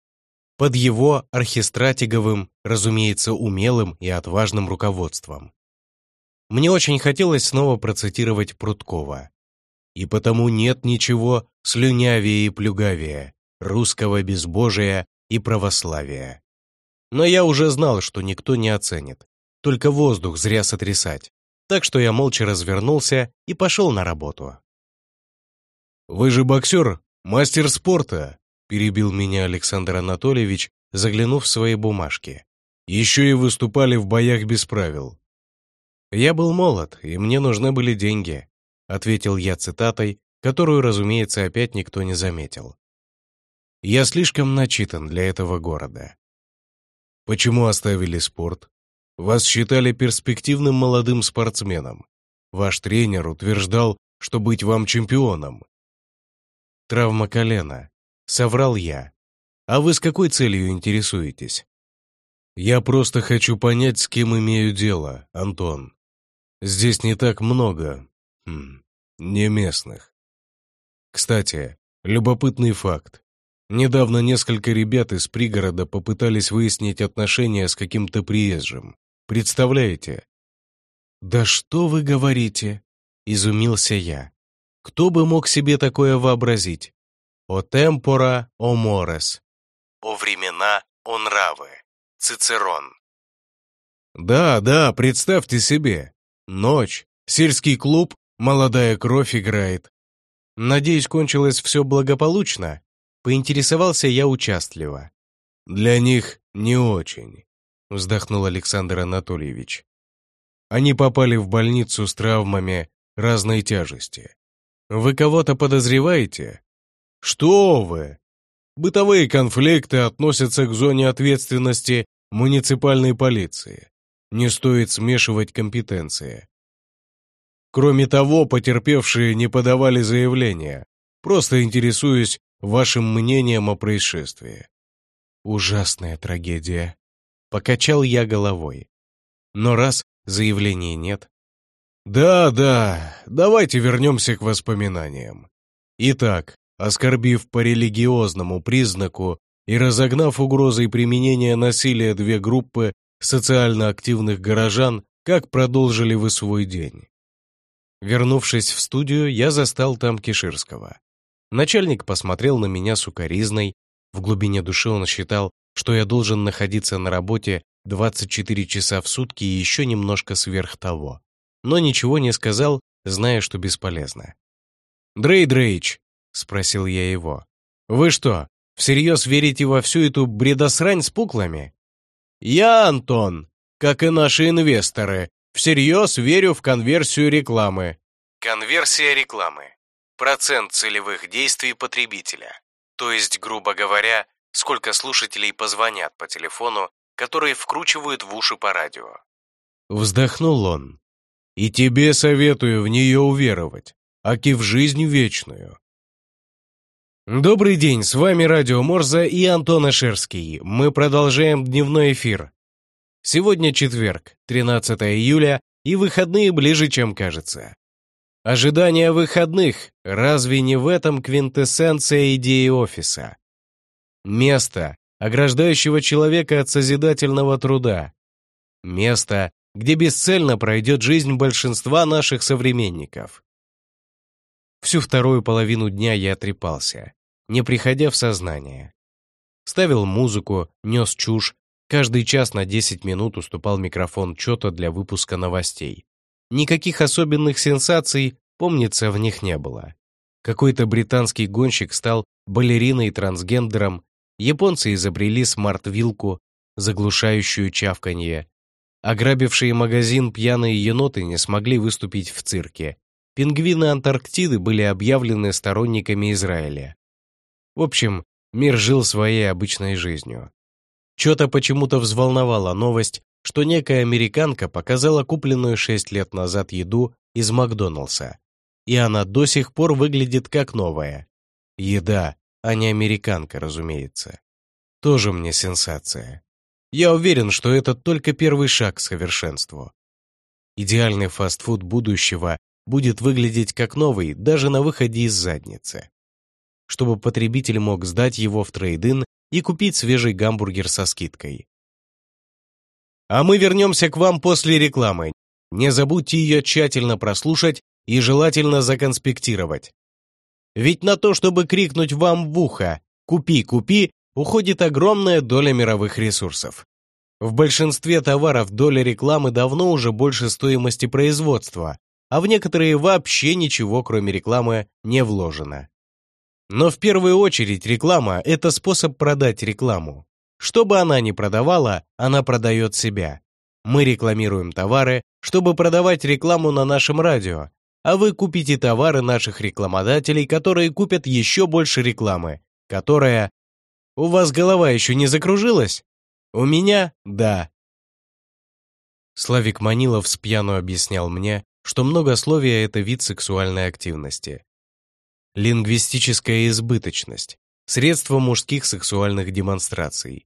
Под его архистратиговым, разумеется, умелым и отважным руководством. Мне очень хотелось снова процитировать Пруткова. «И потому нет ничего слюнявее и плюгавее, русского безбожия и православия». Но я уже знал, что никто не оценит. Только воздух зря сотрясать. Так что я молча развернулся и пошел на работу. «Вы же боксер, мастер спорта», перебил меня Александр Анатольевич, заглянув в свои бумажки. «Еще и выступали в боях без правил». «Я был молод, и мне нужны были деньги», ответил я цитатой, которую, разумеется, опять никто не заметил. «Я слишком начитан для этого города. Почему оставили спорт? Вас считали перспективным молодым спортсменом. Ваш тренер утверждал, что быть вам чемпионом. Травма колена. Соврал я. А вы с какой целью интересуетесь? Я просто хочу понять, с кем имею дело, Антон. Здесь не так много, хм, не местных. Кстати, любопытный факт. Недавно несколько ребят из пригорода попытались выяснить отношения с каким-то приезжим. Представляете? «Да что вы говорите?» — изумился я. «Кто бы мог себе такое вообразить? О темпора, о морес». «О времена, о нравы». Цицерон. «Да, да, представьте себе. Ночь, сельский клуб, молодая кровь играет. Надеюсь, кончилось все благополучно?» Поинтересовался я участливо. «Для них не очень», — вздохнул Александр Анатольевич. «Они попали в больницу с травмами разной тяжести. Вы кого-то подозреваете?» «Что вы?» Бытовые конфликты относятся к зоне ответственности муниципальной полиции. Не стоит смешивать компетенции. Кроме того, потерпевшие не подавали заявления. Просто интересуюсь вашим мнением о происшествии. Ужасная трагедия. Покачал я головой. Но раз заявлений нет... Да, да, давайте вернемся к воспоминаниям. Итак, оскорбив по религиозному признаку и разогнав угрозой применения насилия две группы социально активных горожан, как продолжили вы свой день? Вернувшись в студию, я застал там Киширского. Начальник посмотрел на меня сукоризной. В глубине души он считал, что я должен находиться на работе 24 часа в сутки и еще немножко сверх того. Но ничего не сказал, зная, что бесполезно. «Дрей Дрейч», — спросил я его, — «вы что, всерьез верите во всю эту бредосрань с пуклами?» «Я, Антон, как и наши инвесторы, всерьез верю в конверсию рекламы». Конверсия рекламы процент целевых действий потребителя, то есть, грубо говоря, сколько слушателей позвонят по телефону, которые вкручивают в уши по радио. Вздохнул он. «И тебе советую в нее уверовать, аки в жизнь вечную». Добрый день, с вами Радио Морза и Антон Ашерский. Мы продолжаем дневной эфир. Сегодня четверг, 13 июля, и выходные ближе, чем кажется. Ожидание выходных – разве не в этом квинтэссенция идеи офиса? Место, ограждающего человека от созидательного труда. Место, где бесцельно пройдет жизнь большинства наших современников. Всю вторую половину дня я трепался, не приходя в сознание. Ставил музыку, нес чушь, каждый час на 10 минут уступал микрофон чета для выпуска новостей. Никаких особенных сенсаций, помнится, в них не было. Какой-то британский гонщик стал балериной-трансгендером, японцы изобрели смарт-вилку, заглушающую чавканье. Ограбившие магазин пьяные еноты не смогли выступить в цирке. Пингвины Антарктиды были объявлены сторонниками Израиля. В общем, мир жил своей обычной жизнью. Чё-то почему-то взволновала новость, что некая американка показала купленную шесть лет назад еду из Макдоналдса. и она до сих пор выглядит как новая. Еда, а не американка, разумеется. Тоже мне сенсация. Я уверен, что это только первый шаг к совершенству. Идеальный фастфуд будущего будет выглядеть как новый даже на выходе из задницы. Чтобы потребитель мог сдать его в трейдин и купить свежий гамбургер со скидкой. А мы вернемся к вам после рекламы. Не забудьте ее тщательно прослушать и желательно законспектировать. Ведь на то, чтобы крикнуть вам в ухо «Купи, купи!», уходит огромная доля мировых ресурсов. В большинстве товаров доля рекламы давно уже больше стоимости производства, а в некоторые вообще ничего, кроме рекламы, не вложено. Но в первую очередь реклама – это способ продать рекламу. Что бы она ни продавала, она продает себя. Мы рекламируем товары, чтобы продавать рекламу на нашем радио, а вы купите товары наших рекламодателей, которые купят еще больше рекламы, которая... У вас голова еще не закружилась? У меня — да. Славик Манилов с пьяну объяснял мне, что многословие — это вид сексуальной активности. Лингвистическая избыточность — средство мужских сексуальных демонстраций.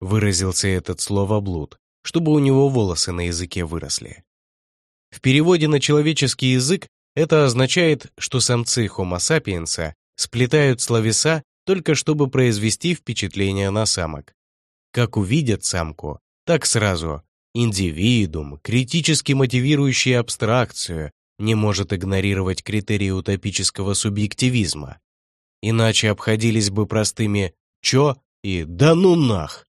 Выразился этот словоблуд, чтобы у него волосы на языке выросли. В переводе на человеческий язык это означает, что самцы Homo sapiens сплетают словеса только чтобы произвести впечатление на самок. Как увидят самку, так сразу индивидуум, критически мотивирующий абстракцию, не может игнорировать критерии утопического субъективизма. Иначе обходились бы простыми «чё» и «да ну нах».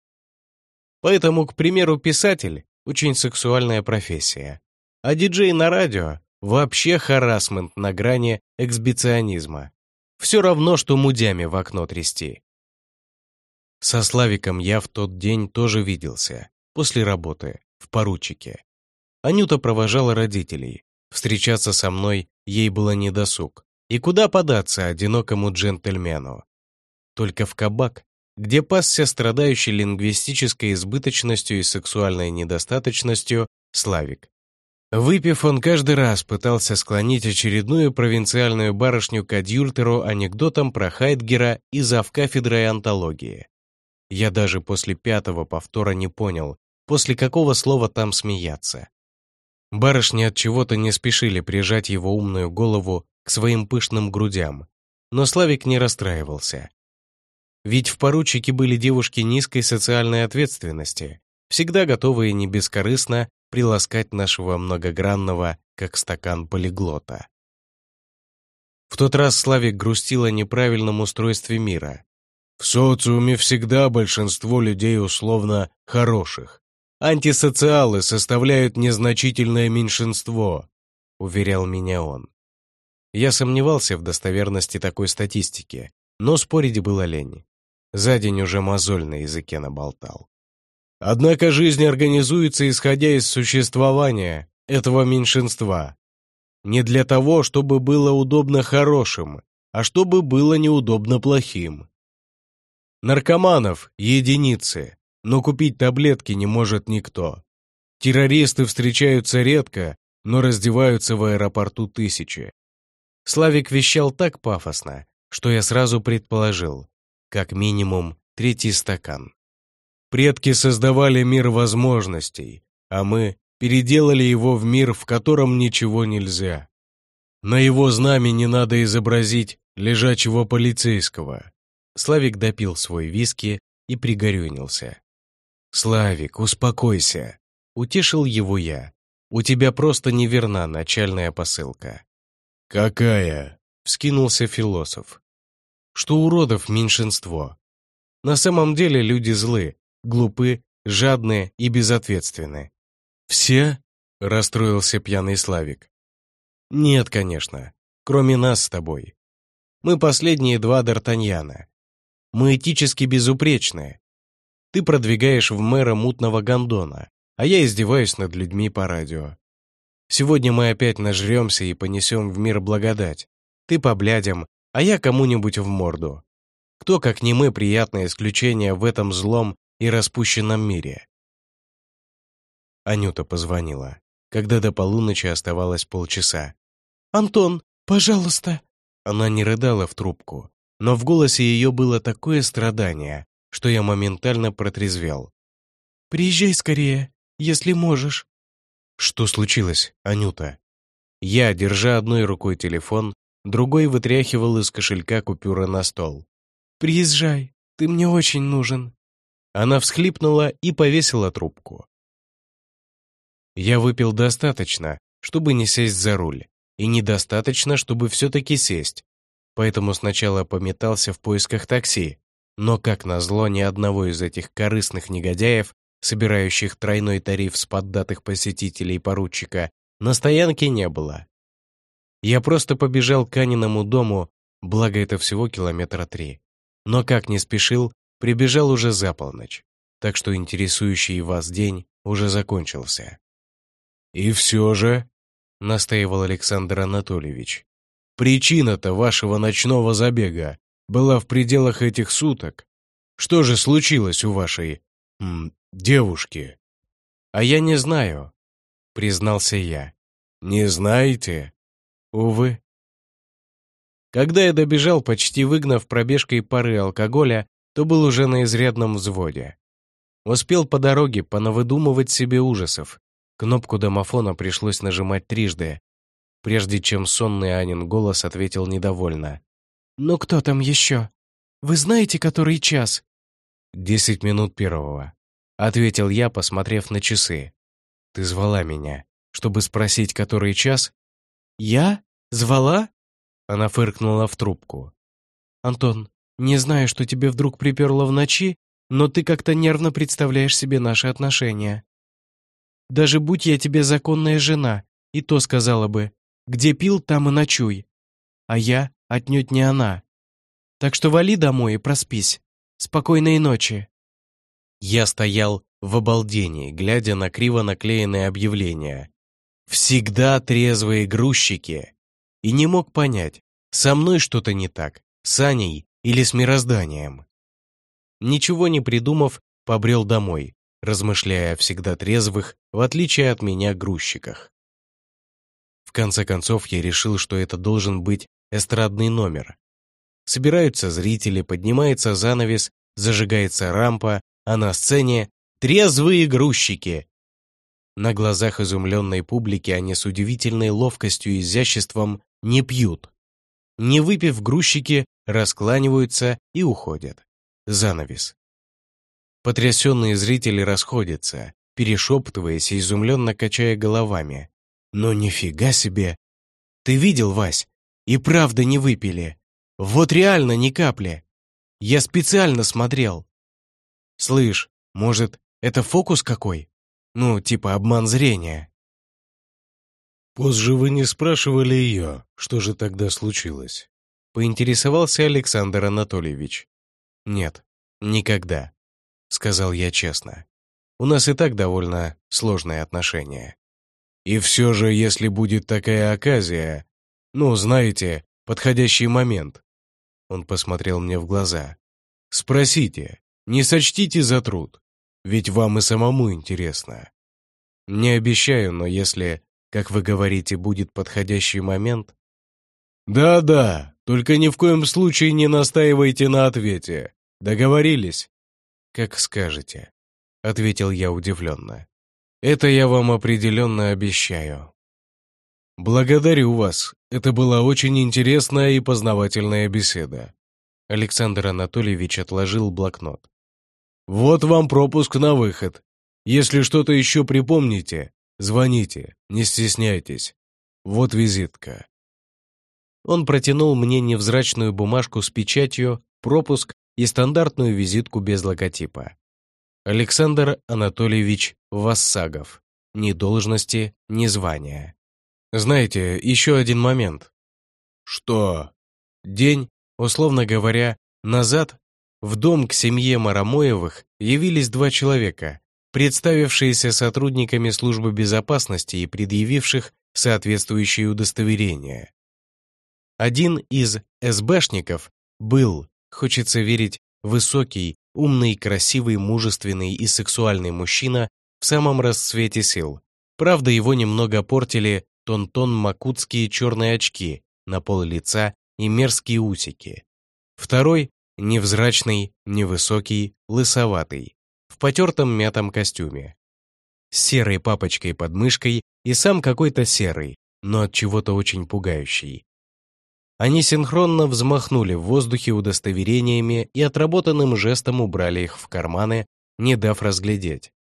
Поэтому, к примеру, писатель — очень сексуальная профессия, а диджей на радио — вообще харасмент на грани эксбиционизма. Все равно, что мудями в окно трясти. Со Славиком я в тот день тоже виделся, после работы, в поручике. Анюта провожала родителей. Встречаться со мной ей было недосуг. И куда податься одинокому джентльмену? Только в кабак, где пасся страдающий лингвистической избыточностью и сексуальной недостаточностью Славик. Выпив, он каждый раз пытался склонить очередную провинциальную барышню к адъюльтеру анекдотом про Хайдгера и завкафедрой антологии. Я даже после пятого повтора не понял, после какого слова там смеяться. Барышни от чего-то не спешили прижать его умную голову к своим пышным грудям, но Славик не расстраивался. Ведь в поручике были девушки низкой социальной ответственности, всегда готовые не бескорыстно приласкать нашего многогранного, как стакан полиглота. В тот раз Славик грустил о неправильном устройстве мира. В социуме всегда большинство людей условно хороших. Антисоциалы составляют незначительное меньшинство, уверял меня он. Я сомневался в достоверности такой статистики, но спорить было лень. За день уже мозоль на языке наболтал. Однако жизнь организуется, исходя из существования этого меньшинства. Не для того, чтобы было удобно хорошим, а чтобы было неудобно плохим. Наркоманов — единицы, но купить таблетки не может никто. Террористы встречаются редко, но раздеваются в аэропорту тысячи. Славик вещал так пафосно, что я сразу предположил, как минимум третий стакан. Предки создавали мир возможностей, а мы переделали его в мир, в котором ничего нельзя. На его знамени надо изобразить лежачего полицейского. Славик допил свой виски и пригорюнился. «Славик, успокойся!» Утешил его я. «У тебя просто неверна начальная посылка». «Какая?» — вскинулся философ. «Что уродов меньшинство. На самом деле люди злы, глупы, жадные и безответственны. «Все?» — расстроился пьяный Славик. «Нет, конечно, кроме нас с тобой. Мы последние два Д'Артаньяна. Мы этически безупречные. Ты продвигаешь в мэра мутного гондона, а я издеваюсь над людьми по радио. Сегодня мы опять нажремся и понесем в мир благодать. Ты по блядям, а я кому-нибудь в морду. Кто, как не мы, приятное исключение в этом злом и распущенном мире. Анюта позвонила, когда до полуночи оставалось полчаса. «Антон, Пожалуйста!» Она не рыдала в трубку, но в голосе ее было такое страдание, что я моментально протрезвел. «Приезжай скорее, если можешь». «Что случилось, Анюта?» Я, держа одной рукой телефон, другой вытряхивал из кошелька купюры на стол. «Приезжай, ты мне очень нужен». Она всхлипнула и повесила трубку. Я выпил достаточно, чтобы не сесть за руль, и недостаточно, чтобы все-таки сесть. Поэтому сначала пометался в поисках такси, но, как назло, ни одного из этих корыстных негодяев, собирающих тройной тариф с поддатых посетителей поручика, на стоянке не было. Я просто побежал к Аниному дому, благо это всего километра три. Но как не спешил, прибежал уже за полночь, так что интересующий вас день уже закончился. «И все же», — настаивал Александр Анатольевич, «причина-то вашего ночного забега была в пределах этих суток. Что же случилось у вашей... М, девушки?» «А я не знаю», — признался я. «Не знаете?» «Увы». Когда я добежал, почти выгнав пробежкой пары алкоголя, то был уже на изрядном взводе. Успел по дороге понавыдумывать себе ужасов. Кнопку домофона пришлось нажимать трижды, прежде чем сонный Анин голос ответил недовольно. «Ну кто там еще? Вы знаете, который час?» «Десять минут первого», — ответил я, посмотрев на часы. «Ты звала меня, чтобы спросить, который час?» «Я? Звала?» Она фыркнула в трубку. «Антон, не знаю, что тебе вдруг приперло в ночи, но ты как-то нервно представляешь себе наши отношения. Даже будь я тебе законная жена, и то сказала бы, где пил, там и ночуй. А я отнюдь не она. Так что вали домой и проспись. Спокойной ночи». Я стоял в обалдении, глядя на криво наклеенное объявление. «Всегда трезвые грузчики!» И не мог понять, со мной что-то не так, с Аней или с мирозданием. Ничего не придумав, побрел домой, размышляя о всегда трезвых, в отличие от меня, грузчиках. В конце концов, я решил, что это должен быть эстрадный номер. Собираются зрители, поднимается занавес, зажигается рампа, а на сцене «Трезвые грузчики!». На глазах изумленной публики они с удивительной ловкостью и изяществом не пьют. Не выпив, грузчики раскланиваются и уходят. Занавес. Потрясенные зрители расходятся, перешептываясь и изумленно качая головами. «Но нифига себе! Ты видел, Вась? И правда не выпили. Вот реально ни капли. Я специально смотрел. Слышь, может, это фокус какой? Ну, типа обман зрения. Позже вы не спрашивали ее, что же тогда случилось? Поинтересовался Александр Анатольевич. Нет, никогда, сказал я честно. У нас и так довольно сложные отношения. И все же, если будет такая оказия, ну, знаете, подходящий момент, он посмотрел мне в глаза. «Спросите, не сочтите за труд, ведь вам и самому интересно. Не обещаю, но если, как вы говорите, будет подходящий момент...» «Да-да, только ни в коем случае не настаивайте на ответе. Договорились?» «Как скажете», — ответил я удивленно. «Это я вам определенно обещаю». «Благодарю вас. Это была очень интересная и познавательная беседа». Александр Анатольевич отложил блокнот. «Вот вам пропуск на выход. Если что-то еще припомните, звоните, не стесняйтесь. Вот визитка». Он протянул мне невзрачную бумажку с печатью, пропуск и стандартную визитку без логотипа. Александр Анатольевич Вассагов. Ни должности, ни звания. Знаете, еще один момент. Что? День, условно говоря, назад в дом к семье Марамоевых явились два человека, представившиеся сотрудниками службы безопасности и предъявивших соответствующие удостоверения. Один из СБшников был, хочется верить, высокий, умный, красивый, мужественный и сексуальный мужчина в самом расцвете сил. Правда, его немного портили тон-тон макутские черные очки на пол лица и мерзкие усики. Второй — невзрачный, невысокий, лысоватый, в потертом мятом костюме. С серой папочкой под мышкой и сам какой-то серый, но от чего-то очень пугающий. Они синхронно взмахнули в воздухе удостоверениями и отработанным жестом убрали их в карманы, не дав разглядеть.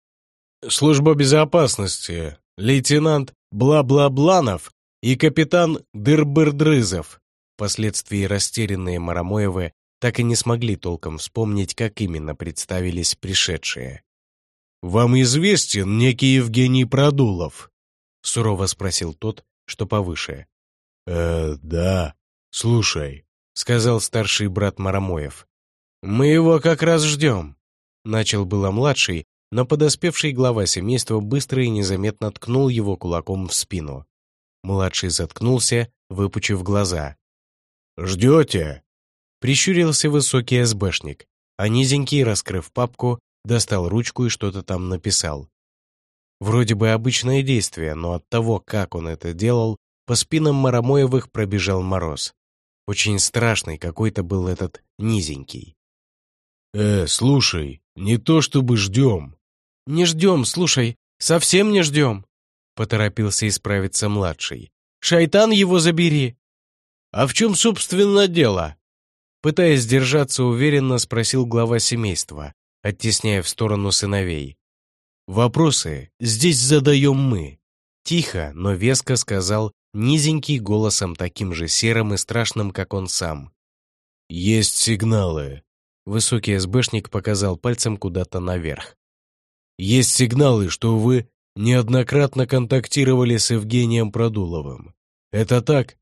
«Служба безопасности, лейтенант Бла-Бла-Бланов и капитан Дырбырдрызов». Впоследствии растерянные Марамоевы так и не смогли толком вспомнить, как именно представились пришедшие. «Вам известен некий Евгений Продулов?» — сурово спросил тот, что повыше. «Э, да. Слушай», — сказал старший брат Марамоев. «Мы его как раз ждем», — начал было младший, но подоспевший глава семейства быстро и незаметно ткнул его кулаком в спину. Младший заткнулся, выпучив глаза. «Ждете?» Прищурился высокий СБшник, а низенький, раскрыв папку, достал ручку и что-то там написал. Вроде бы обычное действие, но от того, как он это делал, по спинам Марамоевых пробежал мороз. Очень страшный какой-то был этот низенький. «Э, слушай, не то чтобы ждем». «Не ждем, слушай, совсем не ждем», — поторопился исправиться младший. «Шайтан его забери». «А в чем, собственно, дело?» Пытаясь держаться уверенно, спросил глава семейства, оттесняя в сторону сыновей. «Вопросы здесь задаем мы», — тихо, но веско сказал низенький голосом таким же серым и страшным, как он сам. «Есть сигналы», — высокий СБшник показал пальцем куда-то наверх. «Есть сигналы, что вы неоднократно контактировали с Евгением Продуловым. Это так?»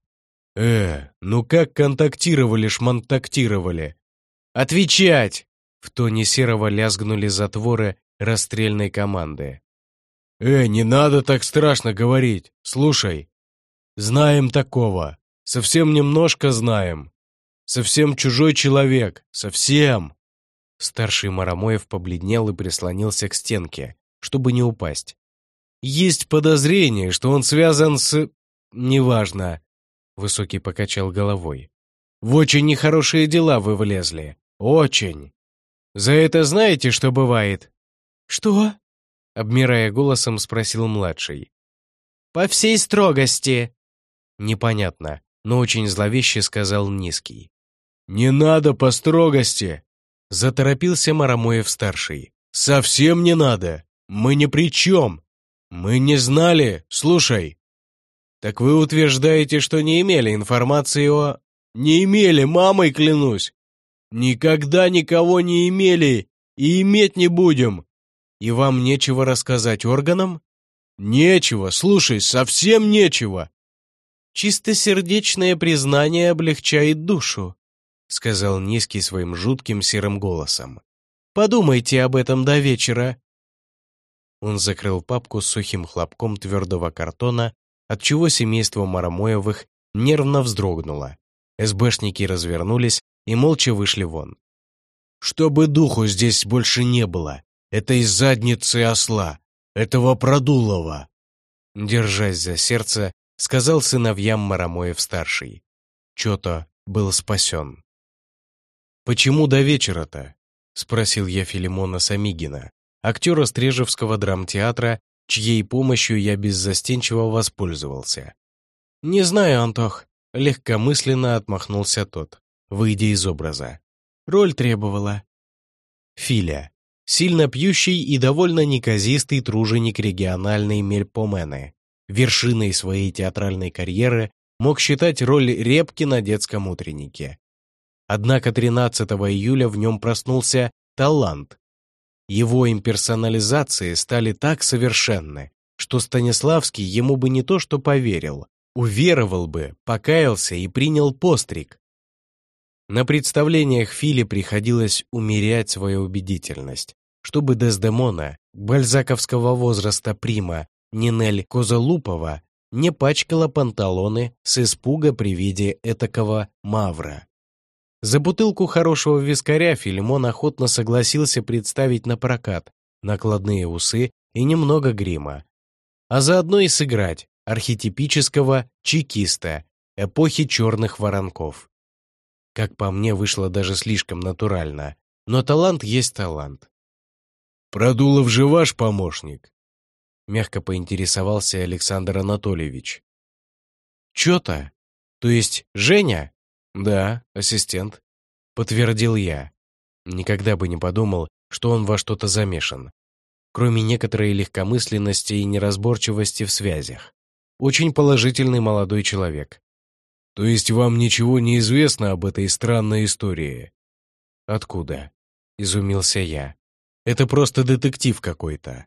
«Э, ну как контактировали, шмонтактировали?» «Отвечать!» В тоне серого лязгнули затворы расстрельной команды. «Э, не надо так страшно говорить. Слушай, знаем такого. Совсем немножко знаем. Совсем чужой человек. Совсем!» Старший Марамоев побледнел и прислонился к стенке, чтобы не упасть. «Есть подозрение, что он связан с... Неважно». Высокий покачал головой. «В очень нехорошие дела вы влезли. Очень. За это знаете, что бывает?» «Что?» — обмирая голосом, спросил младший. «По всей строгости». Непонятно, но очень зловеще сказал низкий. «Не надо по строгости!» — заторопился Марамоев-старший. «Совсем не надо! Мы ни при чем! Мы не знали! Слушай!» «Так вы утверждаете, что не имели информации о...» «Не имели, мамой клянусь! Никогда никого не имели и иметь не будем. И вам нечего рассказать органам? Нечего, слушай, совсем нечего. Чистосердечное признание облегчает душу, сказал низкий своим жутким серым голосом. Подумайте об этом до вечера. Он закрыл папку с сухим хлопком твердого картона, отчего семейство Марамоевых нервно вздрогнуло. СБшники развернулись и молча вышли вон. «Чтобы духу здесь больше не было, это из задницы осла, этого Продулова!» Держась за сердце, сказал сыновьям Марамоев-старший. Чё-то был спасен. «Почему до вечера-то?» — спросил я Филимона Самигина, актера Стрежевского драмтеатра, чьей помощью я беззастенчиво воспользовался. «Не знаю, Антох», — легкомысленно отмахнулся тот выйдя из образа. Роль требовала. Филя. Сильно пьющий и довольно неказистый труженик региональной Мельпомены. Вершиной своей театральной карьеры мог считать роль репки на детском утреннике. Однако 13 июля в нем проснулся талант. Его имперсонализации стали так совершенны, что Станиславский ему бы не то что поверил, уверовал бы, покаялся и принял постриг. На представлениях Фили приходилось умерять свою убедительность, чтобы Дездемона, бальзаковского возраста прима, Нинель Козалупова, не пачкала панталоны с испуга при виде этакого мавра. За бутылку хорошего вискаря Филимон охотно согласился представить на прокат накладные усы и немного грима, а заодно и сыграть архетипического чекиста, эпохи черных воронков. Как по мне, вышло даже слишком натурально, но талант есть талант. «Продулов же ваш помощник?» Мягко поинтересовался Александр Анатольевич. «Чё-то? То есть Женя?» «Да, ассистент», — подтвердил я. Никогда бы не подумал, что он во что-то замешан. Кроме некоторой легкомысленности и неразборчивости в связях. Очень положительный молодой человек. «То есть вам ничего не известно об этой странной истории?» «Откуда?» — изумился я. «Это просто детектив какой-то.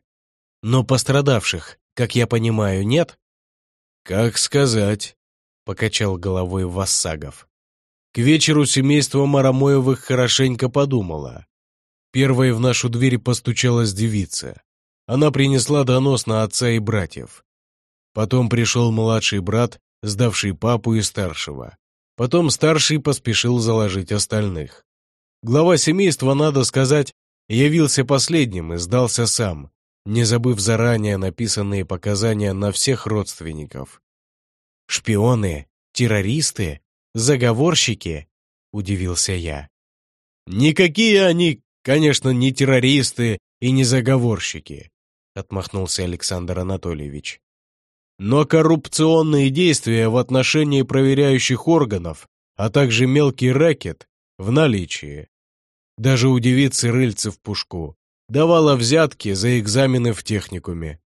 Но пострадавших, как я понимаю, нет?» «Как сказать?» — покачал головой Вассагов. К вечеру семейство Марамоевых хорошенько подумало. Первой в нашу дверь постучалась девица. Она принесла донос на отца и братьев. Потом пришел младший брат сдавший папу и старшего. Потом старший поспешил заложить остальных. Глава семейства, надо сказать, явился последним и сдался сам, не забыв заранее написанные показания на всех родственников. «Шпионы? Террористы? Заговорщики?» — удивился я. «Никакие они, конечно, не террористы и не заговорщики», — отмахнулся Александр Анатольевич. Но коррупционные действия в отношении проверяющих органов, а также мелкий рэкет в наличии. Даже у девицы рыльце в пушку. Давала взятки за экзамены в техникуме.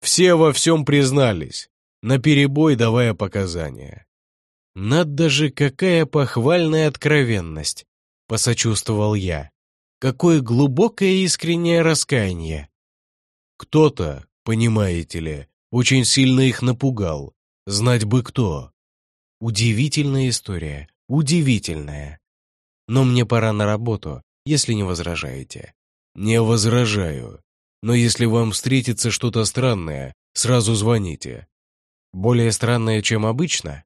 Все во всем признались, наперебой давая показания. «Надо же, какая похвальная откровенность!» — посочувствовал я. «Какое глубокое искреннее раскаяние!» «Кто-то, понимаете ли, очень сильно их напугал. Знать бы кто. Удивительная история. Удивительная. Но мне пора на работу, если не возражаете. Не возражаю. Но если вам встретится что-то странное, сразу звоните. Более странное, чем обычно?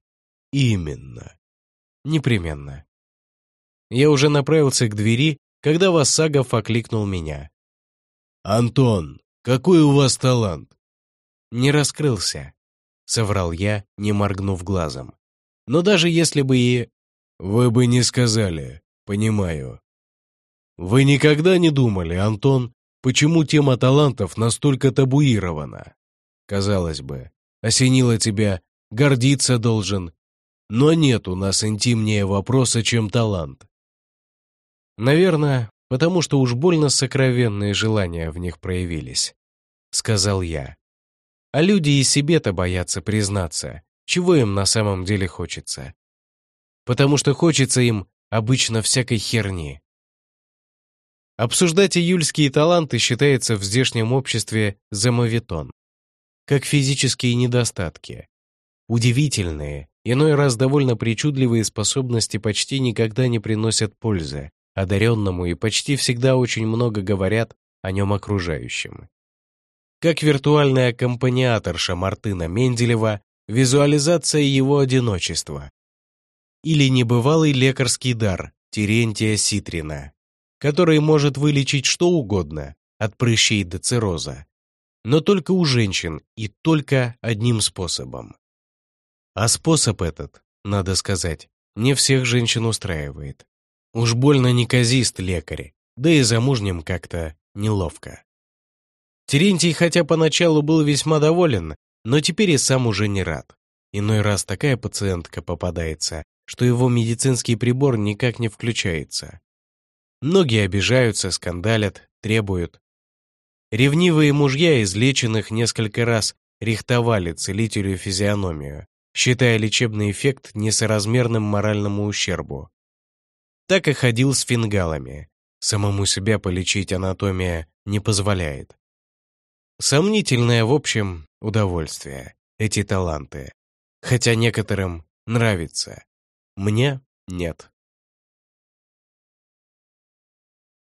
Именно. Непременно. Я уже направился к двери, когда Вассагов окликнул меня. «Антон, какой у вас талант? не раскрылся», — соврал я, не моргнув глазом. «Но даже если бы и...» «Вы бы не сказали, понимаю». «Вы никогда не думали, Антон, почему тема талантов настолько табуирована? Казалось бы, осенила тебя, гордиться должен, но нет у нас интимнее вопроса, чем талант». «Наверное, потому что уж больно сокровенные желания в них проявились», — сказал я. А люди и себе-то боятся признаться, чего им на самом деле хочется. Потому что хочется им обычно всякой херни. Обсуждать июльские таланты считается в здешнем обществе за моветон. Как физические недостатки. Удивительные, иной раз довольно причудливые способности почти никогда не приносят пользы одаренному и почти всегда очень много говорят о нем окружающим как виртуальный аккомпаниаторша Мартына Менделева, визуализация его одиночества. Или небывалый лекарский дар Терентия Ситрина, который может вылечить что угодно, от прыщей до цирроза, но только у женщин и только одним способом. А способ этот, надо сказать, не всех женщин устраивает. Уж больно неказист лекарь, да и замужним как-то неловко. Терентий хотя поначалу был весьма доволен, но теперь и сам уже не рад. Иной раз такая пациентка попадается, что его медицинский прибор никак не включается. Многие обижаются, скандалят, требуют. Ревнивые мужья излеченных несколько раз рихтовали целителю физиономию, считая лечебный эффект несоразмерным моральному ущербу. Так и ходил с фингалами. Самому себя полечить анатомия не позволяет. Сомнительное, в общем, удовольствие, эти таланты. Хотя некоторым нравится. Мне нет.